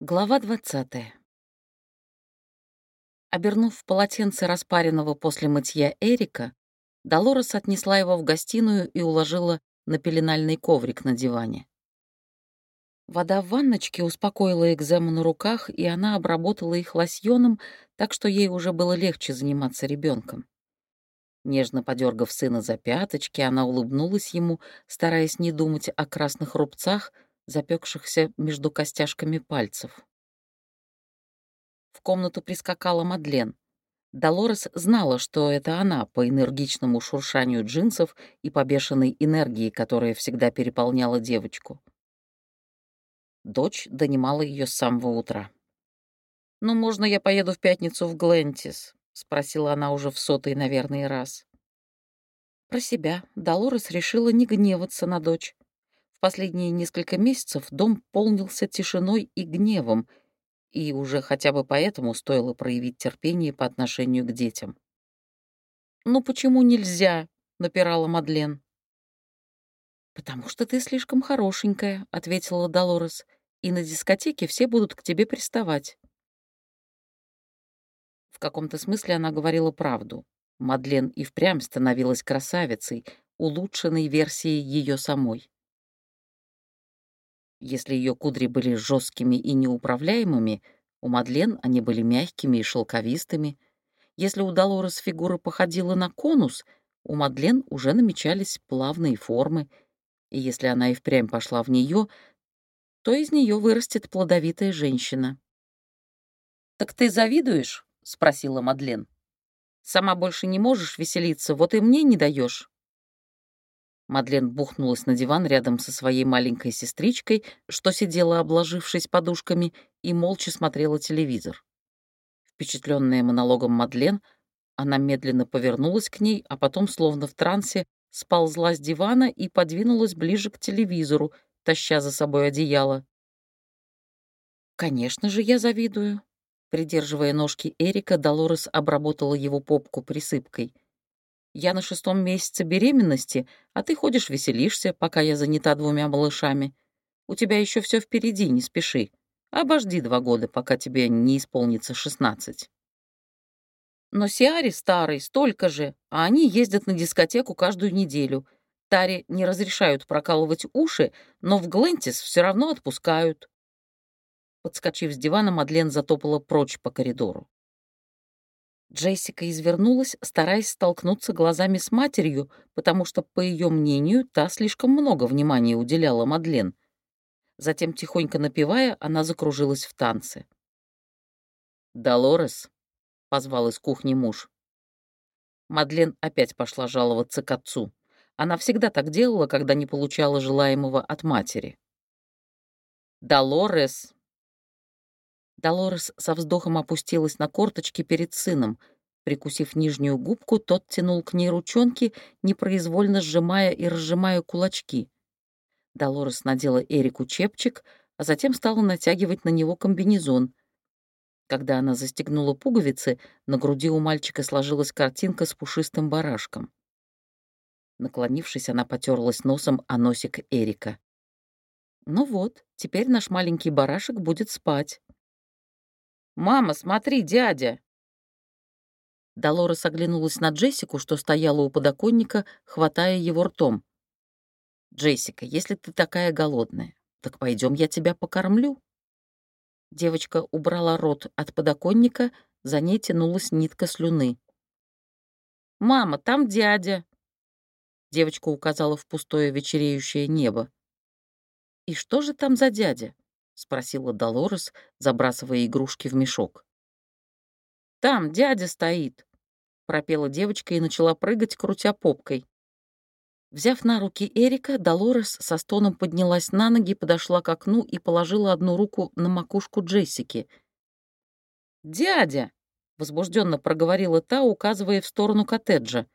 Глава 20. Обернув полотенце распаренного после мытья Эрика, Долорес отнесла его в гостиную и уложила на пеленальный коврик на диване. Вода в ванночке успокоила экзему на руках, и она обработала их лосьоном, так что ей уже было легче заниматься ребенком. Нежно подергав сына за пяточки, она улыбнулась ему, стараясь не думать о красных рубцах — запекшихся между костяшками пальцев. В комнату прискакала Мадлен. Долорес знала, что это она по энергичному шуршанию джинсов и побешенной энергии, которая всегда переполняла девочку. Дочь донимала ее с самого утра. «Ну, можно я поеду в пятницу в Глентис?» — спросила она уже в сотый, наверное, раз. Про себя Долорес решила не гневаться на дочь. В последние несколько месяцев дом полнился тишиной и гневом, и уже хотя бы поэтому стоило проявить терпение по отношению к детям. «Ну почему нельзя?» — напирала Мадлен. «Потому что ты слишком хорошенькая», — ответила Долорес, «и на дискотеке все будут к тебе приставать». В каком-то смысле она говорила правду. Мадлен и впрямь становилась красавицей, улучшенной версией ее самой. Если ее кудри были жесткими и неуправляемыми, у Мадлен они были мягкими и шелковистыми. Если у Долорес фигура походила на конус, у Мадлен уже намечались плавные формы, и если она и впрямь пошла в нее, то из нее вырастет плодовитая женщина. «Так ты завидуешь?» — спросила Мадлен. «Сама больше не можешь веселиться, вот и мне не даешь. Мадлен бухнулась на диван рядом со своей маленькой сестричкой, что сидела, обложившись подушками, и молча смотрела телевизор. Впечатленная монологом Мадлен, она медленно повернулась к ней, а потом, словно в трансе, сползла с дивана и подвинулась ближе к телевизору, таща за собой одеяло. «Конечно же, я завидую». Придерживая ножки Эрика, Долорес обработала его попку присыпкой — я на шестом месяце беременности, а ты ходишь веселишься, пока я занята двумя малышами. У тебя еще все впереди, не спеши. Обожди два года, пока тебе не исполнится шестнадцать. Но Сиаре старый, столько же, а они ездят на дискотеку каждую неделю. Таре не разрешают прокалывать уши, но в Глентис все равно отпускают. Подскочив с дивана, Мадлен затопала прочь по коридору. Джессика извернулась, стараясь столкнуться глазами с матерью, потому что, по ее мнению, та слишком много внимания уделяла Мадлен. Затем, тихонько напевая, она закружилась в танце. «Долорес», — позвал из кухни муж. Мадлен опять пошла жаловаться к отцу. Она всегда так делала, когда не получала желаемого от матери. «Долорес», Долорес со вздохом опустилась на корточки перед сыном. Прикусив нижнюю губку, тот тянул к ней ручонки, непроизвольно сжимая и разжимая кулачки. Долорес надела Эрику чепчик, а затем стала натягивать на него комбинезон. Когда она застегнула пуговицы, на груди у мальчика сложилась картинка с пушистым барашком. Наклонившись, она потерлась носом о носик Эрика. «Ну вот, теперь наш маленький барашек будет спать». «Мама, смотри, дядя!» Долорес оглянулась на Джессику, что стояла у подоконника, хватая его ртом. «Джессика, если ты такая голодная, так пойдем я тебя покормлю». Девочка убрала рот от подоконника, за ней тянулась нитка слюны. «Мама, там дядя!» Девочка указала в пустое вечереющее небо. «И что же там за дядя?» — спросила Долорес, забрасывая игрушки в мешок. «Там дядя стоит», — пропела девочка и начала прыгать, крутя попкой. Взяв на руки Эрика, Долорес со стоном поднялась на ноги, подошла к окну и положила одну руку на макушку Джессики. «Дядя!» — возбужденно проговорила та, указывая в сторону коттеджа.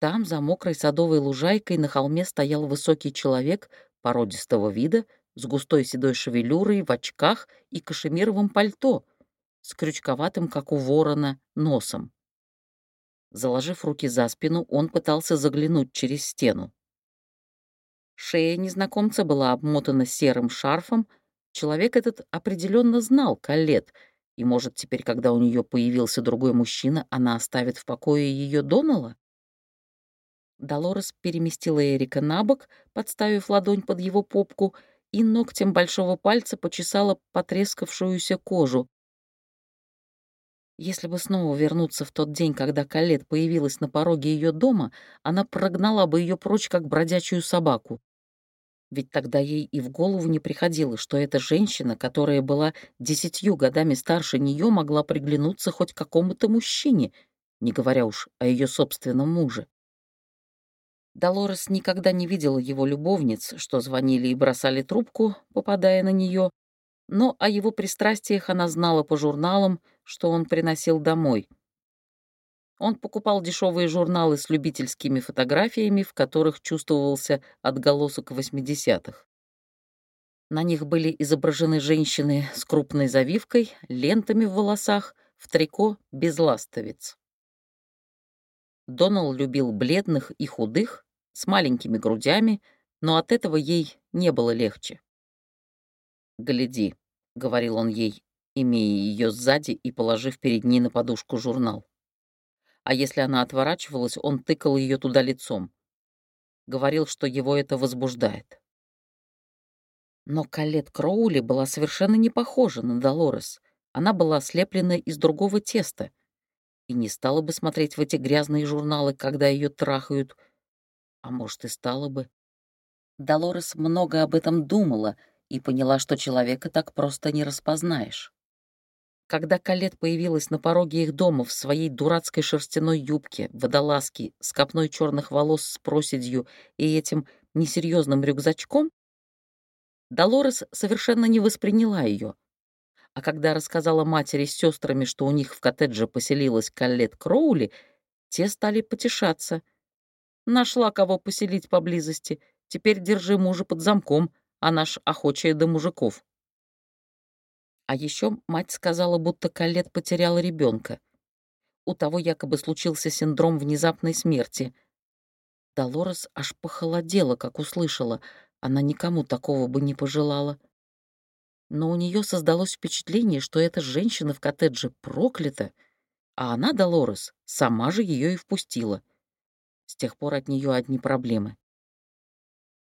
Там, за мокрой садовой лужайкой, на холме стоял высокий человек породистого вида с густой седой шевелюрой, в очках и кашемировом пальто, с крючковатым, как у ворона, носом. Заложив руки за спину, он пытался заглянуть через стену. Шея незнакомца была обмотана серым шарфом, Человек этот определенно знал Калет, и, может, теперь, когда у нее появился другой мужчина, она оставит в покое ее Донала? Долорес переместила Эрика на бок, подставив ладонь под его попку, и ногтем большого пальца почесала потрескавшуюся кожу. Если бы снова вернуться в тот день, когда Калет появилась на пороге ее дома, она прогнала бы ее прочь, как бродячую собаку. Ведь тогда ей и в голову не приходило, что эта женщина, которая была десятью годами старше нее, могла приглянуться хоть какому-то мужчине, не говоря уж о ее собственном муже. Долорес никогда не видела его любовниц, что звонили и бросали трубку, попадая на нее, но о его пристрастиях она знала по журналам, что он приносил домой. Он покупал дешевые журналы с любительскими фотографиями, в которых чувствовался отголосок 80-х. На них были изображены женщины с крупной завивкой, лентами в волосах, в трико без ластовиц. Донал любил бледных и худых, с маленькими грудями, но от этого ей не было легче. «Гляди», — говорил он ей, имея ее сзади и положив перед ней на подушку журнал. А если она отворачивалась, он тыкал ее туда лицом. Говорил, что его это возбуждает. Но Калет Кроули была совершенно не похожа на Долорес. Она была слеплена из другого теста и не стала бы смотреть в эти грязные журналы, когда ее трахают, а может, и стало бы. Долорес много об этом думала и поняла, что человека так просто не распознаешь. Когда Калет появилась на пороге их дома в своей дурацкой шерстяной юбке, водолазке, с копной черных волос с проседью и этим несерьезным рюкзачком, Долорес совершенно не восприняла ее. А когда рассказала матери с сестрами, что у них в коттедже поселилась Калет Кроули, те стали потешаться — Нашла кого поселить поблизости. Теперь держи мужа под замком, а наш охочая до мужиков. А еще мать сказала, будто Калет потеряла ребенка. У того якобы случился синдром внезапной смерти. Долорес аж похолодела, как услышала. Она никому такого бы не пожелала. Но у нее создалось впечатление, что эта женщина в коттедже проклята, а она, Долорес, сама же ее и впустила — с тех пор от нее одни проблемы.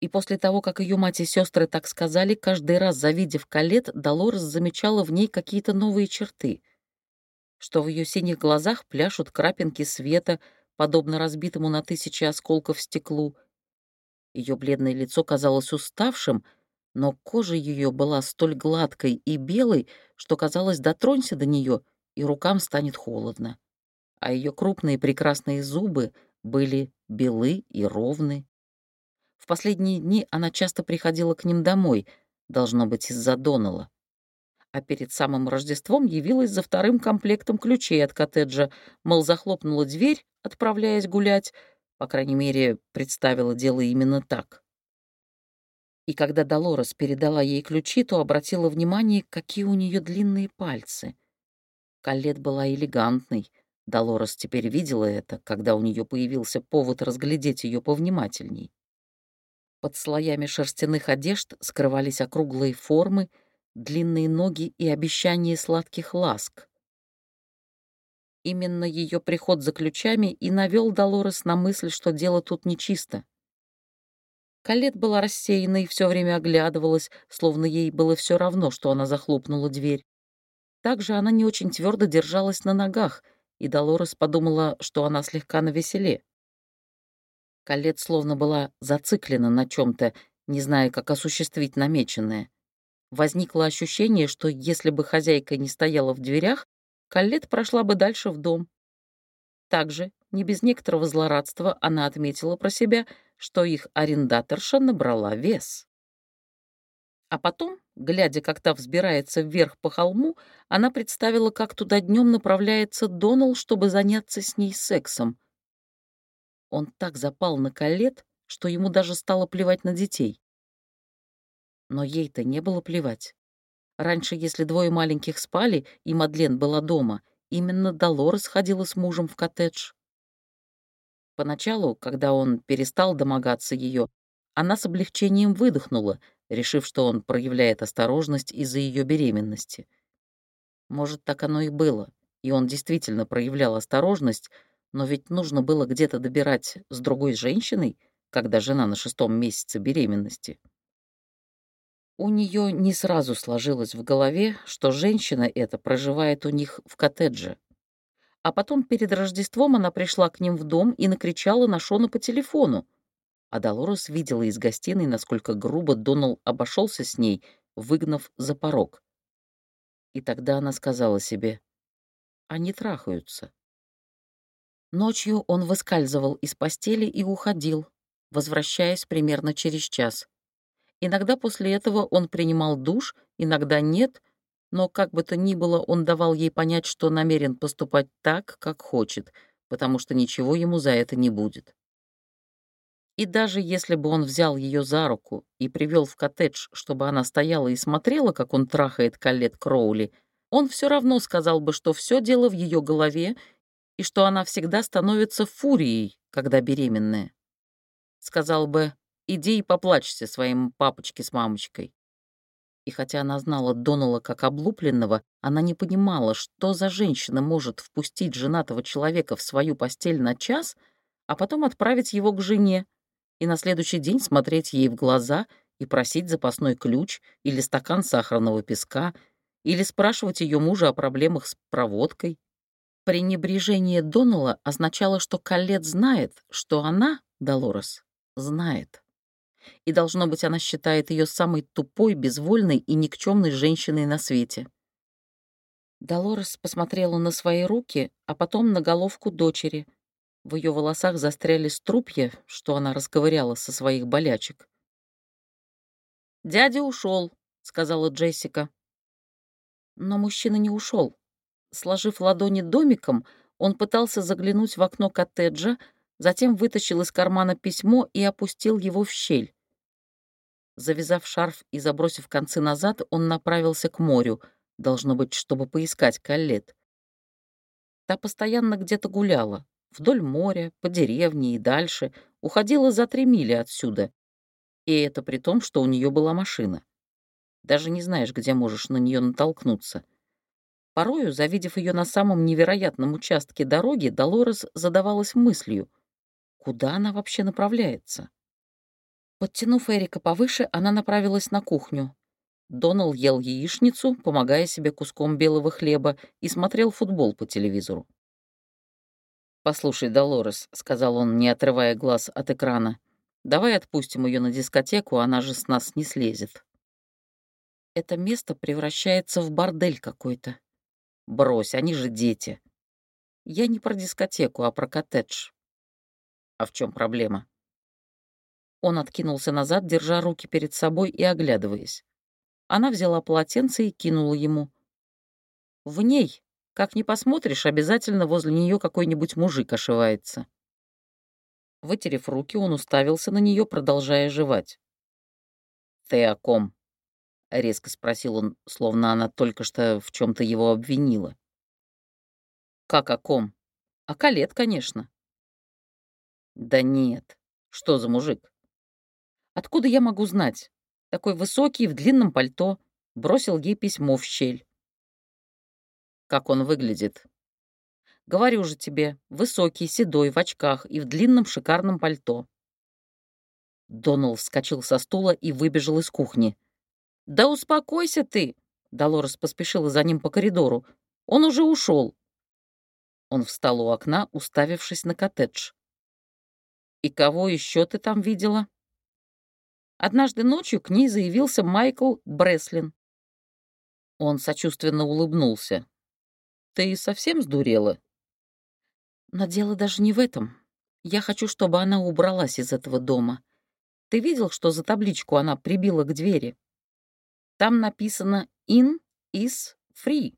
И после того, как ее мать и сестры так сказали, каждый раз, завидев Калет, Долорес замечала в ней какие-то новые черты. Что в ее синих глазах пляшут крапинки света, подобно разбитому на тысячи осколков стеклу. Ее бледное лицо казалось уставшим, но кожа ее была столь гладкой и белой, что казалось, дотронься до нее, и рукам станет холодно. А ее крупные прекрасные зубы — были белы и ровны. В последние дни она часто приходила к ним домой, должно быть, из-за Донала. А перед самым Рождеством явилась за вторым комплектом ключей от коттеджа, мол, захлопнула дверь, отправляясь гулять, по крайней мере, представила дело именно так. И когда Долорес передала ей ключи, то обратила внимание, какие у нее длинные пальцы. Калет была элегантной, Долорес теперь видела это, когда у нее появился повод разглядеть ее повнимательней. Под слоями шерстяных одежд скрывались округлые формы, длинные ноги и обещание сладких ласк. Именно ее приход за ключами и навел Долорес на мысль, что дело тут нечисто. Калет была рассеяна и все время оглядывалась, словно ей было все равно, что она захлопнула дверь. Также она не очень твердо держалась на ногах — и Долорес подумала, что она слегка навеселе. Калет словно была зациклена на чем то не зная, как осуществить намеченное. Возникло ощущение, что если бы хозяйка не стояла в дверях, Калет прошла бы дальше в дом. Также, не без некоторого злорадства, она отметила про себя, что их арендаторша набрала вес. А потом, глядя, как та взбирается вверх по холму, она представила, как туда днем направляется Донал, чтобы заняться с ней сексом. Он так запал на колет, что ему даже стало плевать на детей. Но ей-то не было плевать. Раньше, если двое маленьких спали, и Мадлен была дома, именно Долорес ходила с мужем в коттедж. Поначалу, когда он перестал домогаться ее, она с облегчением выдохнула, решив, что он проявляет осторожность из-за ее беременности. Может, так оно и было, и он действительно проявлял осторожность, но ведь нужно было где-то добирать с другой женщиной, когда жена на шестом месяце беременности. У нее не сразу сложилось в голове, что женщина эта проживает у них в коттедже. А потом перед Рождеством она пришла к ним в дом и накричала на Шона по телефону. А Долорес видела из гостиной, насколько грубо Донал обошелся с ней, выгнав за порог. И тогда она сказала себе, они трахаются. Ночью он выскальзывал из постели и уходил, возвращаясь примерно через час. Иногда после этого он принимал душ, иногда нет, но как бы то ни было, он давал ей понять, что намерен поступать так, как хочет, потому что ничего ему за это не будет. И даже если бы он взял ее за руку и привел в коттедж, чтобы она стояла и смотрела, как он трахает Каллет Кроули, он все равно сказал бы, что все дело в ее голове и что она всегда становится фурией, когда беременная. Сказал бы, иди и поплачься своим папочке с мамочкой. И хотя она знала Донала как облупленного, она не понимала, что за женщина может впустить женатого человека в свою постель на час, а потом отправить его к жене, и на следующий день смотреть ей в глаза и просить запасной ключ или стакан сахарного песка или спрашивать ее мужа о проблемах с проводкой. Пренебрежение Донала означало, что Калет знает, что она, Долорес, знает. И, должно быть, она считает ее самой тупой, безвольной и никчемной женщиной на свете. Долорес посмотрела на свои руки, а потом на головку дочери. В ее волосах застряли струпья, что она расковыряла со своих болячек. «Дядя ушел», — сказала Джессика. Но мужчина не ушел. Сложив ладони домиком, он пытался заглянуть в окно коттеджа, затем вытащил из кармана письмо и опустил его в щель. Завязав шарф и забросив концы назад, он направился к морю, должно быть, чтобы поискать Каллет. Та постоянно где-то гуляла, вдоль моря, по деревне и дальше, уходила за три мили отсюда. И это при том, что у нее была машина. Даже не знаешь, где можешь на нее натолкнуться. Порою, завидев ее на самом невероятном участке дороги, Долорес задавалась мыслью, куда она вообще направляется. Подтянув Эрика повыше, она направилась на кухню. Донал ел яичницу, помогая себе куском белого хлеба, и смотрел футбол по телевизору. «Послушай, Долорес», — сказал он, не отрывая глаз от экрана, — «давай отпустим ее на дискотеку, она же с нас не слезет» это место превращается в бордель какой-то. Брось, они же дети. Я не про дискотеку, а про коттедж. А в чем проблема? Он откинулся назад, держа руки перед собой и оглядываясь. Она взяла полотенце и кинула ему. В ней, как ни посмотришь, обязательно возле нее какой-нибудь мужик ошивается. Вытерев руки, он уставился на нее, продолжая жевать. «Ты о ком?» — резко спросил он, словно она только что в чем то его обвинила. «Как о ком? О Калет, конечно». «Да нет. Что за мужик?» «Откуда я могу знать? Такой высокий, в длинном пальто. Бросил ей письмо в щель». «Как он выглядит?» «Говорю же тебе, высокий, седой, в очках и в длинном шикарном пальто». Донал вскочил со стула и выбежал из кухни. «Да успокойся ты!» Долорес поспешила за ним по коридору. «Он уже ушел. Он встал у окна, уставившись на коттедж. «И кого еще ты там видела?» Однажды ночью к ней заявился Майкл Бреслин. Он сочувственно улыбнулся. «Ты совсем сдурела?» «Но дело даже не в этом. Я хочу, чтобы она убралась из этого дома. Ты видел, что за табличку она прибила к двери?» Там написано «in is free».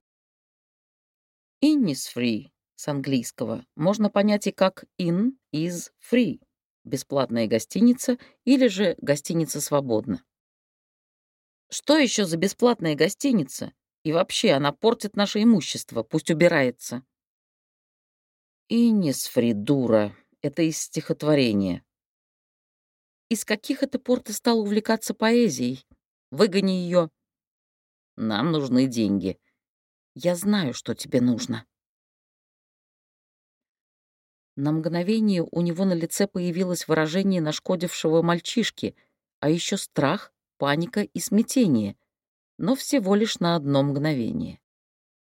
«In is free» с английского можно понять и как «in is free» — бесплатная гостиница или же гостиница свободна. Что еще за бесплатная гостиница? И вообще, она портит наше имущество, пусть убирается. Инисфри, дура, это из стихотворения. Из каких это пор ты стал увлекаться поэзией? Выгони ее. Нам нужны деньги. Я знаю, что тебе нужно. На мгновение у него на лице появилось выражение нашкодившего мальчишки, а еще страх, паника и смятение, но всего лишь на одно мгновение.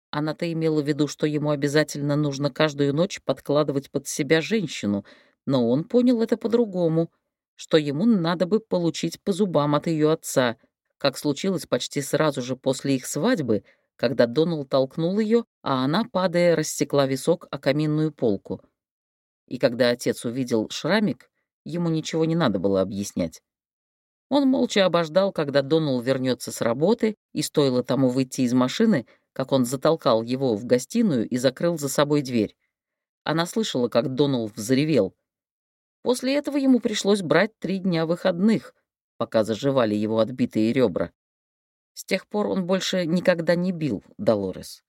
Она-то имела в виду, что ему обязательно нужно каждую ночь подкладывать под себя женщину, но он понял это по-другому, что ему надо бы получить по зубам от ее отца, как случилось почти сразу же после их свадьбы, когда Доналд толкнул ее, а она, падая, рассекла висок о каминную полку — и когда отец увидел шрамик, ему ничего не надо было объяснять. Он молча обождал, когда Донал вернется с работы, и стоило тому выйти из машины, как он затолкал его в гостиную и закрыл за собой дверь. Она слышала, как Донал взревел. После этого ему пришлось брать три дня выходных, пока заживали его отбитые ребра. С тех пор он больше никогда не бил Долорес.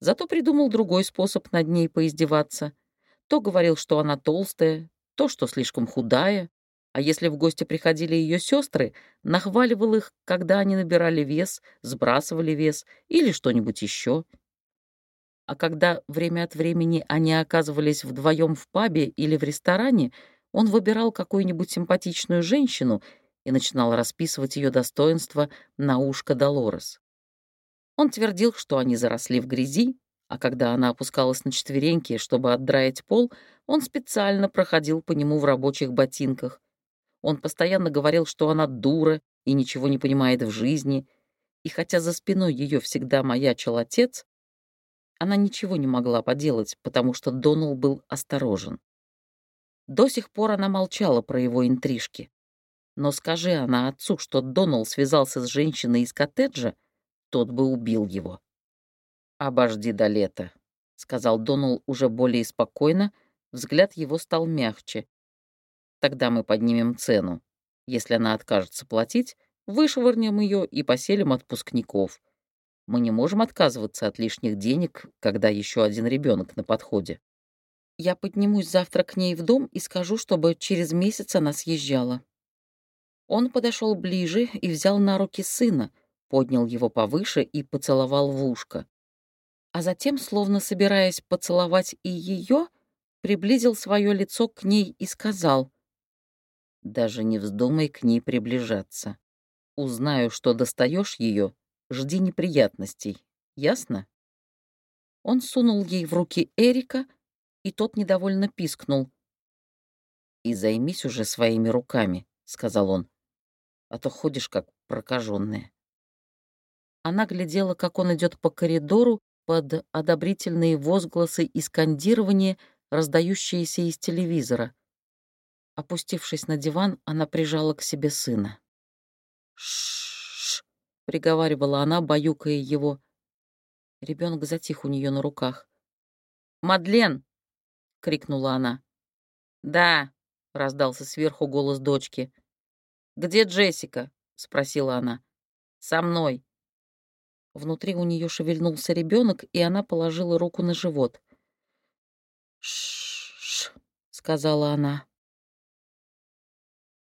Зато придумал другой способ над ней поиздеваться — то говорил, что она толстая, то, что слишком худая, а если в гости приходили ее сестры, нахваливал их, когда они набирали вес, сбрасывали вес или что-нибудь еще. А когда время от времени они оказывались вдвоем в пабе или в ресторане, он выбирал какую-нибудь симпатичную женщину и начинал расписывать ее достоинства на ушко Долорес. Он твердил, что они заросли в грязи, а когда она опускалась на четвереньки, чтобы отдраить пол, он специально проходил по нему в рабочих ботинках. Он постоянно говорил, что она дура и ничего не понимает в жизни, и хотя за спиной ее всегда маячил отец, она ничего не могла поделать, потому что Донал был осторожен. До сих пор она молчала про его интрижки. Но скажи она отцу, что Донал связался с женщиной из коттеджа, тот бы убил его. «Обожди до лета», — сказал Донал уже более спокойно, взгляд его стал мягче. «Тогда мы поднимем цену. Если она откажется платить, вышвырнем ее и поселим отпускников. Мы не можем отказываться от лишних денег, когда еще один ребенок на подходе. Я поднимусь завтра к ней в дом и скажу, чтобы через месяц она съезжала». Он подошел ближе и взял на руки сына, поднял его повыше и поцеловал в ушко а затем, словно собираясь поцеловать и ее, приблизил свое лицо к ней и сказал, «Даже не вздумай к ней приближаться. Узнаю, что достаешь ее, жди неприятностей. Ясно?» Он сунул ей в руки Эрика, и тот недовольно пискнул. «И займись уже своими руками», — сказал он, «а то ходишь как прокаженная». Она глядела, как он идет по коридору, под одобрительные возгласы и скандирование, раздающиеся из телевизора. Опустившись на диван, она прижала к себе сына. «Ш-ш-ш», приговаривала она, баюкая его. Ребенок затих у нее на руках. «Мадлен!» — крикнула она. «Да», — раздался сверху голос дочки. «Где Джессика?» — спросила она. «Со мной». Внутри у нее шевельнулся ребенок, и она положила руку на живот. «Ш-ш-ш», сказала она.